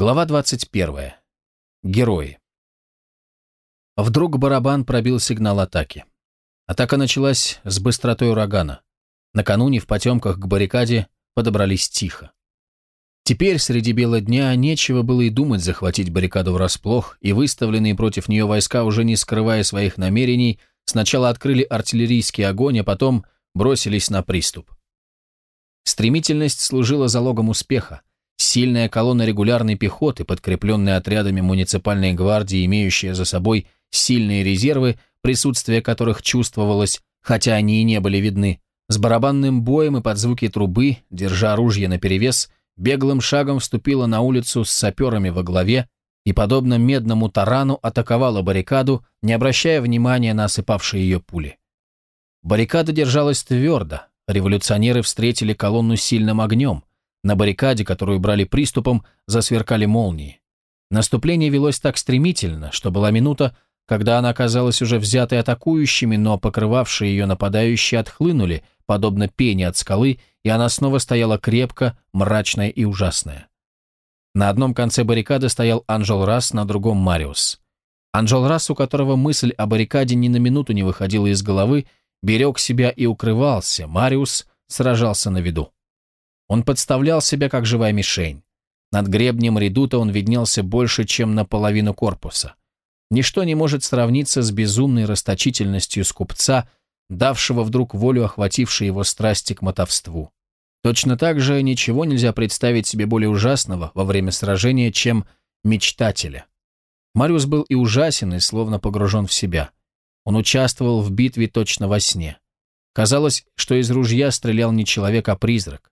Глава 21. Герои. Вдруг барабан пробил сигнал атаки. Атака началась с быстротой урагана. Накануне в потемках к баррикаде подобрались тихо. Теперь среди бела дня нечего было и думать захватить баррикаду врасплох, и выставленные против нее войска, уже не скрывая своих намерений, сначала открыли артиллерийский огонь, а потом бросились на приступ. Стремительность служила залогом успеха. Сильная колонна регулярной пехоты, подкрепленная отрядами муниципальной гвардии, имеющая за собой сильные резервы, присутствие которых чувствовалось, хотя они и не были видны, с барабанным боем и под звуки трубы, держа оружие наперевес, беглым шагом вступила на улицу с саперами во главе и, подобно медному тарану, атаковала баррикаду, не обращая внимания на осыпавшие ее пули. Баррикада держалась твердо, революционеры встретили колонну сильным огнем, на баррикаде, которую брали приступом, засверкали молнии. Наступление велось так стремительно, что была минута, когда она оказалась уже взятой атакующими, но покрывавшие ее нападающие отхлынули, подобно пене от скалы, и она снова стояла крепко, мрачная и ужасная. На одном конце баррикады стоял Анжел Расс, на другом Мариус. Анжел Расс, у которого мысль о баррикаде ни на минуту не выходила из головы, берег себя и укрывался, Мариус сражался на виду. Он подставлял себя как живая мишень. Над гребнем редута он виднелся больше, чем наполовину корпуса. Ничто не может сравниться с безумной расточительностью скупца, давшего вдруг волю охватившей его страсти к мотовству. Точно так же ничего нельзя представить себе более ужасного во время сражения, чем мечтателя. Мариус был и ужасен, и словно погружен в себя. Он участвовал в битве точно во сне. Казалось, что из ружья стрелял не человек, а призрак.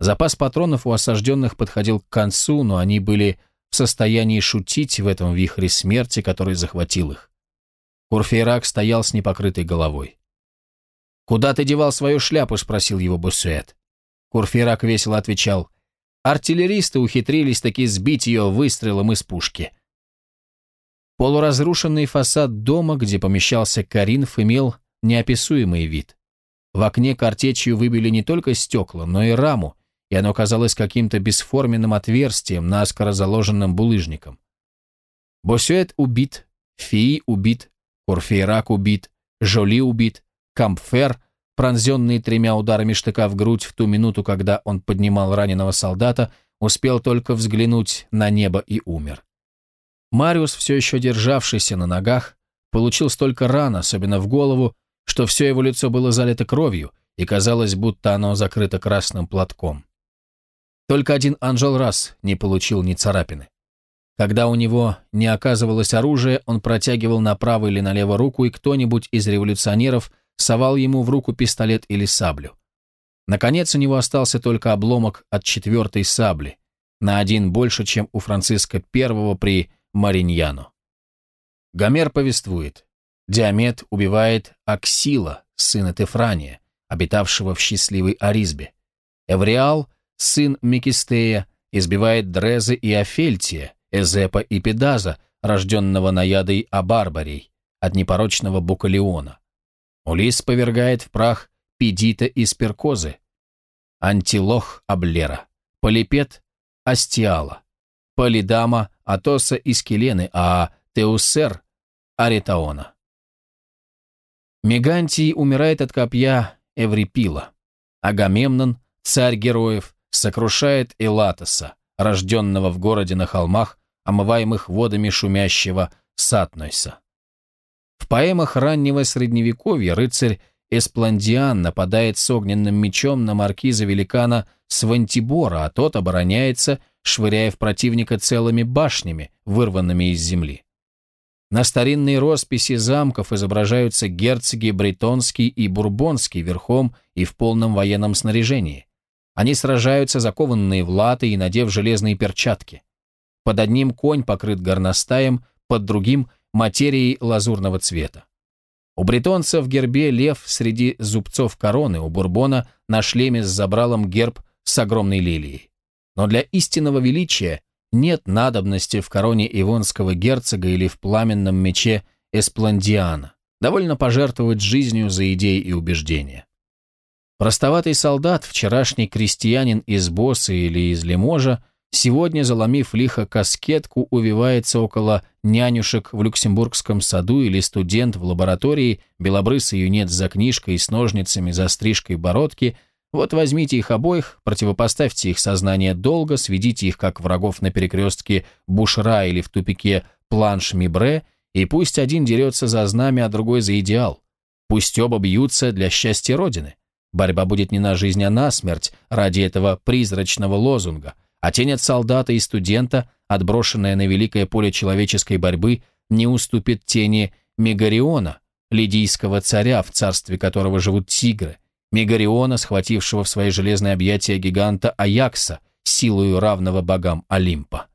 Запас патронов у осажденных подходил к концу, но они были в состоянии шутить в этом вихре смерти, который захватил их. Курфейрак стоял с непокрытой головой. «Куда ты девал свою шляпу?» – спросил его Буссуэт. Курфейрак весело отвечал. «Артиллеристы ухитрились таки сбить ее выстрелом из пушки». Полуразрушенный фасад дома, где помещался Каринф, имел неописуемый вид. В окне картечью выбили не только стекла, но и раму, и оно казалось каким-то бесформенным отверстием, наскоро заложенным булыжником. Босюэт убит, Фии убит, Курфейрак убит, Жоли убит, Кампфер, пронзенный тремя ударами штыка в грудь в ту минуту, когда он поднимал раненого солдата, успел только взглянуть на небо и умер. Мариус, все еще державшийся на ногах, получил столько ран, особенно в голову, что все его лицо было залито кровью, и казалось, будто оно закрыто красным платком. Только один Анжел раз не получил ни царапины. Когда у него не оказывалось оружия, он протягивал направо или налево руку, и кто-нибудь из революционеров совал ему в руку пистолет или саблю. Наконец, у него остался только обломок от четвертой сабли, на один больше, чем у Франциска I при Мариньяно. Гомер повествует. Диамет убивает Аксила, сына Тефрания, обитавшего в счастливой Аризбе. Эвриал – сын Микистея, избивает Дрезы и Афельтия, Эзепа и Педаза, рожденного наядой Абарбарей, от непорочного Букалеона. Улис повергает в прах Педита и Сперкозы, Антилох Аблера, Полипет Астиала, Полидама Атоса и Скелены, а Теусер Аритаона. Мегантий умирает от копья Эврипила, Агамемнон, царь героев, сокрушает Элатоса, рожденного в городе на холмах, омываемых водами шумящего Сатнойса. В поэмах раннего Средневековья рыцарь Эспландиан нападает с огненным мечом на маркиза великана Свантибора, а тот обороняется, швыряя в противника целыми башнями, вырванными из земли. На старинной росписи замков изображаются герцоги Бретонский и Бурбонский верхом и в полном военном снаряжении. Они сражаются, закованные в латы и надев железные перчатки. Под одним конь покрыт горностаем, под другим – материей лазурного цвета. У бретонца в гербе лев среди зубцов короны, у Бурбона на шлеме с забралом герб с огромной лилией. Но для истинного величия нет надобности в короне ивонского герцога или в пламенном мече Эспландиана. Довольно пожертвовать жизнью за идеи и убеждения. Простоватый солдат, вчерашний крестьянин из Босса или из Лиможа, сегодня, заломив лихо каскетку, увивается около нянюшек в Люксембургском саду или студент в лаборатории, белобрысый юнец за книжкой и с ножницами за стрижкой бородки, вот возьмите их обоих, противопоставьте их сознание долго, сведите их как врагов на перекрестке Бушра или в тупике Планш-Мибре, и пусть один дерется за знамя, а другой за идеал. Пусть оба бьются для счастья Родины. Борьба будет не на жизнь, а на смерть ради этого призрачного лозунга, а тень от солдата и студента, отброшенная на великое поле человеческой борьбы, не уступит тени Мегариона, лидийского царя, в царстве которого живут тигры, Мегариона, схватившего в свои железные объятия гиганта Аякса, силою равного богам Олимпа.